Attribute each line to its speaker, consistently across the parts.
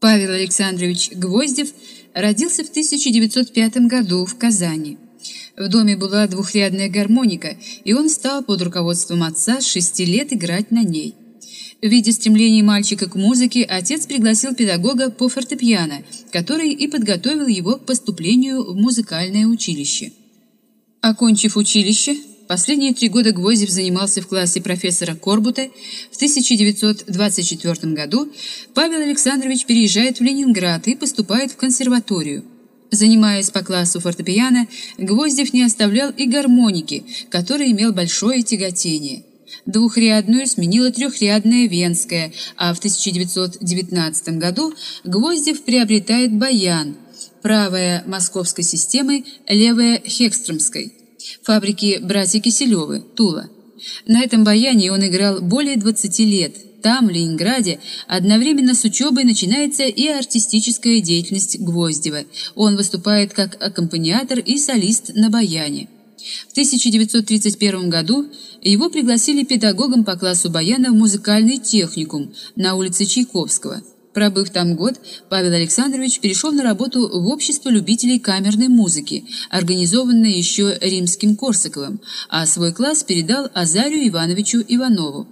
Speaker 1: Павел Александрович Гвоздев родился в 1905 году в Казани. В доме была двухрядная гармоника, и он стал под руководством отца с шести лет играть на ней. Видя стремление мальчика к музыке, отец пригласил педагога по фортепиано, который и подготовил его к поступлению в музыкальное училище. Окончив училище, последние три года Гвоздев занимался в классе профессора Корбута. В 1924 году Павел Александрович переезжает в Ленинград и поступает в консерваторию. Занимаясь по классу фортепиано, Гвоздев не оставлял и гармоники, который имел большое тяготение. Двухрядную сменила трехрядная венская, а в 1919 году Гвоздев приобретает баян, правая московской системы, левая хекстромской, фабрики братья Киселевы, Тула. На этом баяне он играл более 20 лет. Там, в Ленинграде, одновременно с учебой начинается и артистическая деятельность Гвоздева. Он выступает как аккомпаниатор и солист на баяне. В 1931 году его пригласили педагогом по классу баяна в музыкальный техникум на улице Чайковского. Пробыв там год, Павел Александрович перешел на работу в общество любителей камерной музыки, организованное еще римским Корсаковым, а свой класс передал Азарию Ивановичу Иванову.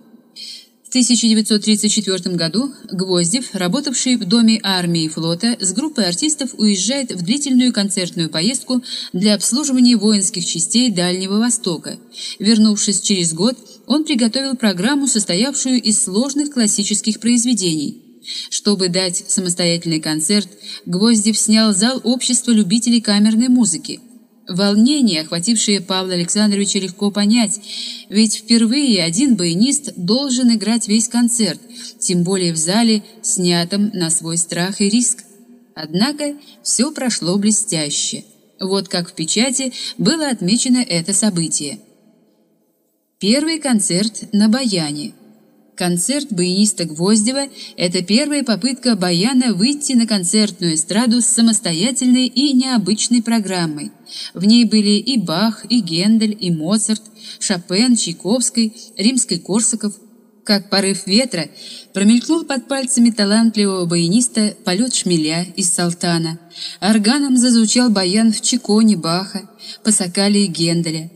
Speaker 1: В 1934 году Гвоздев, работавший в Доме армии и флота, с группой артистов уезжает в длительную концертную поездку для обслуживания воинских частей Дальнего Востока. Вернувшись через год, он приготовил программу, состоявшую из сложных классических произведений. Чтобы дать самостоятельный концерт, Гвоздев снял зал общества любителей камерной музыки. Волнение, охватившее Павла Александровича, легко понять, ведь впервые один баянист должен играть весь концерт, тем более в зале, снятом на свой страх и риск. Однако все прошло блестяще. Вот как в печати было отмечено это событие. Первый концерт на баяне – Концерт баяниста Гвоздева – это первая попытка баяна выйти на концертную эстраду с самостоятельной и необычной программой. В ней были и Бах, и Гендель, и Моцарт, Шопен, Чайковский, Римский-Корсаков. Как порыв ветра промелькнул под пальцами талантливого баяниста полет шмеля из Салтана. Органом зазвучал баян в Чиконе Баха, Пасакале и Генделя.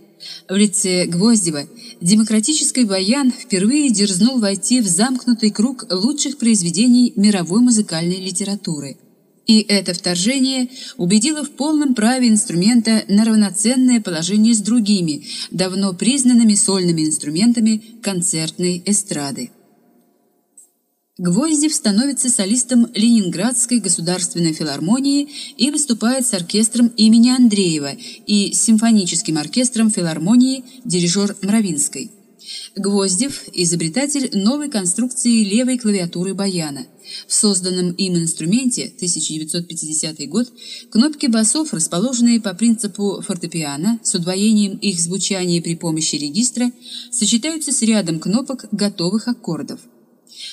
Speaker 1: В лице Гвоздева демократический баян впервые дерзнул войти в замкнутый круг лучших произведений мировой музыкальной литературы. И это вторжение убедило в полном праве инструмента на равноценное положение с другими, давно признанными сольными инструментами концертной эстрады. Гвоздев становится солистом Ленинградской государственной филармонии и выступает с оркестром имени Андреева и симфоническим оркестром филармонии дирижер Мравинской. Гвоздев – изобретатель новой конструкции левой клавиатуры баяна. В созданном им инструменте 1950 год кнопки басов, расположенные по принципу фортепиано с удвоением их звучания при помощи регистра, сочетаются с рядом кнопок готовых аккордов.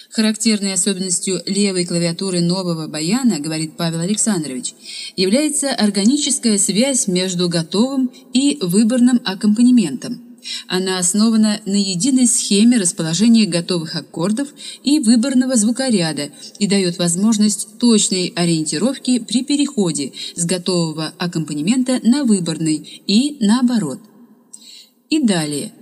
Speaker 1: Характерной особенностью левой клавиатуры нового баяна, говорит Павел Александрович, является органическая связь между готовым и выборным аккомпанементом. Она основана на единой схеме расположения готовых аккордов и выборного звукоряда и дает возможность точной ориентировки при переходе с готового аккомпанемента на выборный и наоборот. И далее.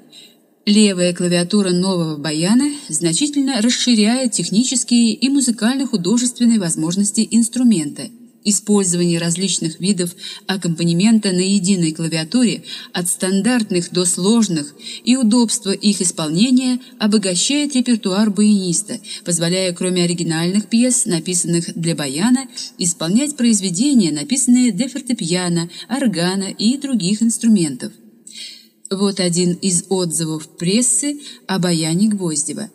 Speaker 1: Левая клавиатура нового баяна значительно расширяет технические и музыкально-художественные возможности инструмента. Использование различных видов аккомпанемента на единой клавиатуре от стандартных до сложных и удобство их исполнения обогащает репертуар баяниста, позволяя кроме оригинальных пьес, написанных для баяна, исполнять произведения, написанные для фортепиано, органа и других инструментов. Вот один из отзывов прессы о баяне Гвоздева.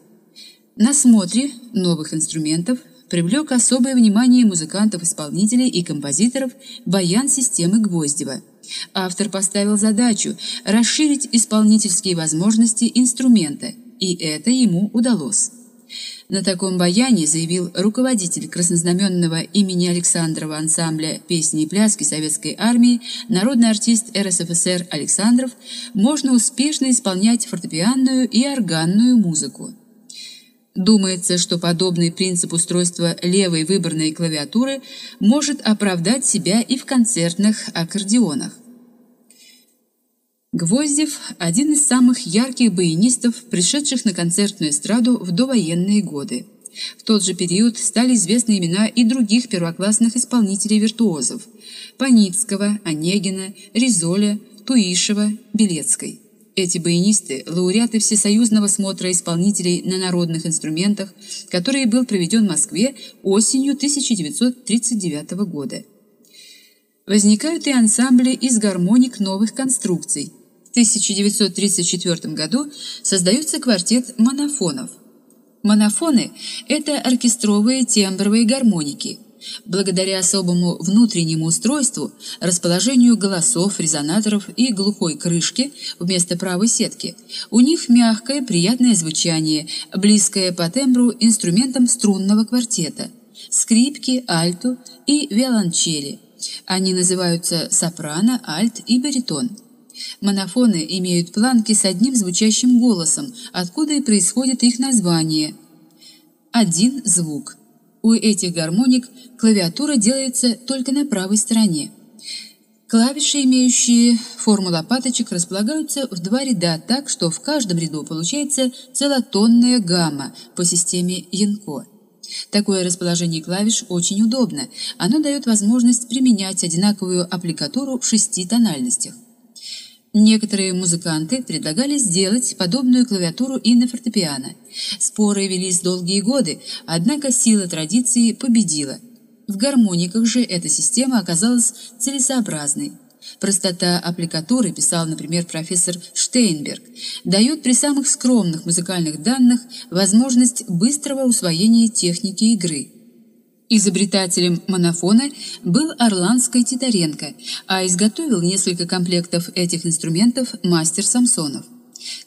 Speaker 1: На смотре новых инструментов привлек особое внимание музыкантов-исполнителей и композиторов баян системы Гвоздева. Автор поставил задачу расширить исполнительские возможности инструмента, и это ему удалось. На таком баяне, заявил руководитель краснознаменного имени Александрова ансамбля песни и пляски Советской армии, народный артист РСФСР Александров, можно успешно исполнять фортепианную и органную музыку. Думается, что подобный принцип устройства левой выборной клавиатуры может оправдать себя и в концертных аккордеонах. Гвоздев – один из самых ярких баянистов, пришедших на концертную эстраду в довоенные годы. В тот же период стали известны имена и других первоклассных исполнителей-виртуозов – Паницкого, Онегина, Ризоля, Туишева, Белецкой. Эти баянисты – лауреаты Всесоюзного смотра исполнителей на народных инструментах, который был проведен в Москве осенью 1939 года. Возникают и ансамбли из гармоник новых конструкций. В 1934 году создается квартет монофонов. Монофоны – это оркестровые тембровые гармоники. Благодаря особому внутреннему устройству, расположению голосов, резонаторов и глухой крышки вместо правой сетки, у них мягкое, приятное звучание, близкое по тембру инструментам струнного квартета – скрипки, альту и виолончели. Они называются сопрано, альт и баритон. Монофоны имеют планки с одним звучащим голосом, откуда и происходит их название. Один звук. У этих гармоник клавиатура делается только на правой стороне. Клавиши, имеющие форму лопаточек, располагаются в два ряда так, что в каждом ряду получается целотонная гамма по системе Янко. Такое расположение клавиш очень удобно. Оно дает возможность применять одинаковую аппликатуру в шести тональностях. Некоторые музыканты предлагали сделать подобную клавиатуру и на фортепиано. Споры велись долгие годы, однако сила традиции победила. В гармониках же эта система оказалась целесообразной. Простота аппликатуры, писал, например, профессор Штейнберг, дает при самых скромных музыкальных данных возможность быстрого усвоения техники игры – Изобретателем монофона был Орландский Титаренко, а изготовил несколько комплектов этих инструментов мастер Самсонов.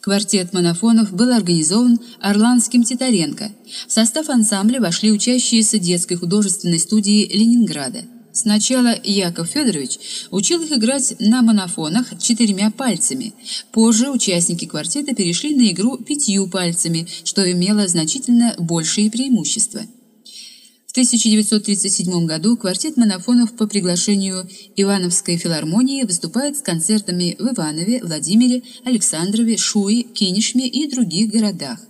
Speaker 1: Квартет монофонов был организован Орландским Титаренко. В состав ансамбля вошли учащиеся детской художественной студии Ленинграда. Сначала Яков Федорович учил их играть на монофонах четырьмя пальцами. Позже участники квартета перешли на игру пятью пальцами, что имело значительно большие преимущества. 1937 году квартет монофонов по приглашению Ивановской филармонии выступает с концертами в Иванове, Владимире, Александрове, Шуе, Кинешме и других городах.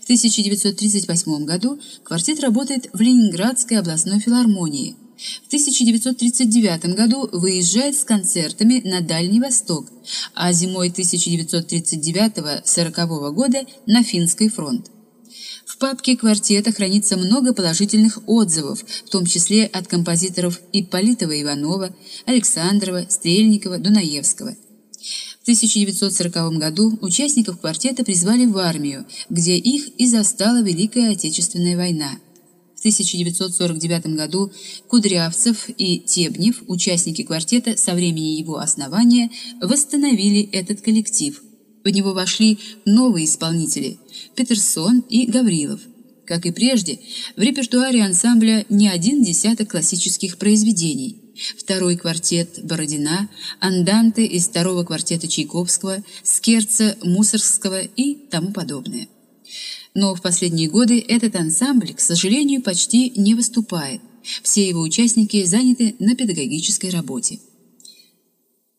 Speaker 1: В 1938 году квартет работает в Ленинградской областной филармонии. В 1939 году выезжает с концертами на Дальний Восток, а зимой 1939-40 года на Финский фронт. В папке квартета хранится много положительных отзывов, в том числе от композиторов Ипполитова Иванова, Александрова, Стрельникова, Дунаевского. В 1940 году участников квартета призвали в армию, где их и застала Великая Отечественная война. В 1949 году Кудрявцев и Тебнев, участники квартета со времени его основания, восстановили этот коллектив – в него вошли новые исполнители – Петерсон и Гаврилов. Как и прежде, в репертуаре ансамбля не один десяток классических произведений. Второй квартет Бородина, анданты из второго квартета Чайковского, скерца Мусоргского и тому подобное. Но в последние годы этот ансамбль, к сожалению, почти не выступает. Все его участники заняты на педагогической работе.